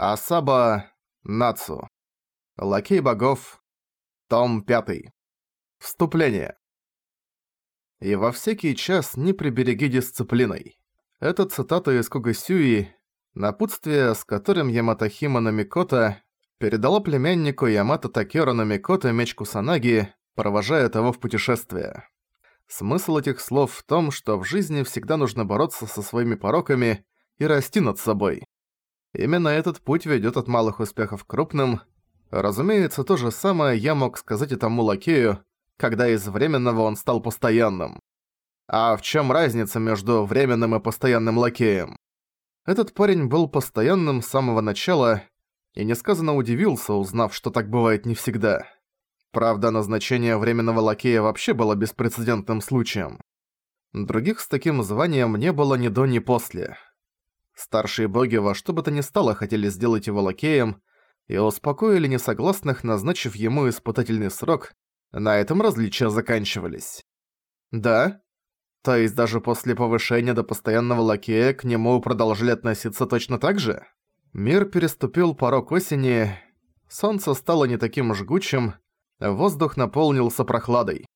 Асаба Нацу. Лакей богов. Том 5. Вступление. И во всякий час не прибереги дисциплиной. Это цитата из Кугасюи, напутствие, с которым Яматахима Намикота передала племяннику Ямато Такера Намикота меч Кусанаги, провожая того в путешествие. Смысл этих слов в том, что в жизни всегда нужно бороться со своими пороками и расти над собой. Именно этот путь ведёт от малых успехов к крупным. Разумеется, то же самое я мог сказать и тому лакею, когда из временного он стал постоянным. А в чём разница между временным и постоянным лакеем? Этот парень был постоянным с самого начала и несказанно удивился, узнав, что так бывает не всегда. Правда, назначение временного лакея вообще было беспрецедентным случаем. Других с таким званием не было ни до, ни после. Старшие боги во что бы то ни стало хотели сделать его лакеем и успокоили несогласных, назначив ему испытательный срок. На этом различия заканчивались. Да? То есть даже после повышения до постоянного лакея к нему продолжили относиться точно так же? Мир переступил порог осени, солнце стало не таким жгучим, воздух наполнился прохладой.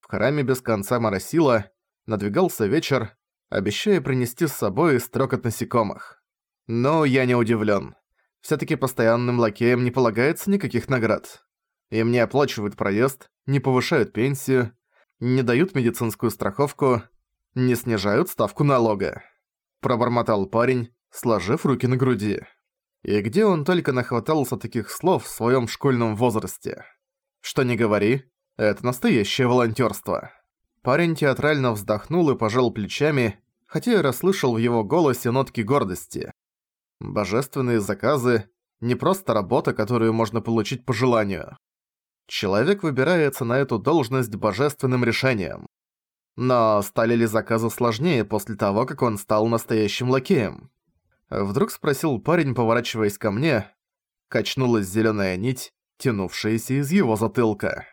В храме без конца моросило, надвигался вечер, обещая принести с собой строк от насекомых. Но я не удивлен. Всё-таки постоянным лакеям не полагается никаких наград. Им не оплачивают проезд, не повышают пенсию, не дают медицинскую страховку, не снижают ставку налога. Пробормотал парень, сложив руки на груди. И где он только нахватался таких слов в своём школьном возрасте. Что не говори, это настоящее волонтёрство. Парень театрально вздохнул и пожал плечами, хотя я расслышал в его голосе нотки гордости. Божественные заказы – не просто работа, которую можно получить по желанию. Человек выбирается на эту должность божественным решением. Но стали ли заказы сложнее после того, как он стал настоящим лакеем? Вдруг спросил парень, поворачиваясь ко мне. Качнулась зелёная нить, тянувшаяся из его затылка.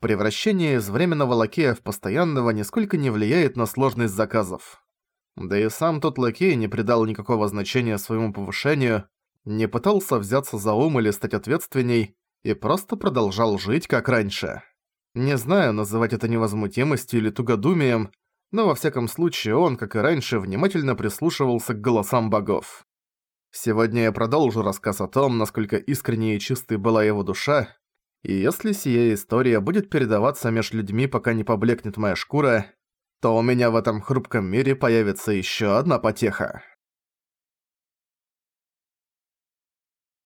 Превращение из временного лакея в постоянного нисколько не влияет на сложность заказов. Да и сам тот лакей не придал никакого значения своему повышению, не пытался взяться за ум или стать ответственней, и просто продолжал жить как раньше. Не знаю, называть это невозмутимостью или тугодумием, но во всяком случае он, как и раньше, внимательно прислушивался к голосам богов. Сегодня я продолжу рассказ о том, насколько искренней и чистой была его душа, и если сия история будет передаваться между людьми, пока не поблекнет моя шкура, то у меня в этом хрупком мире появится еще одна потеха.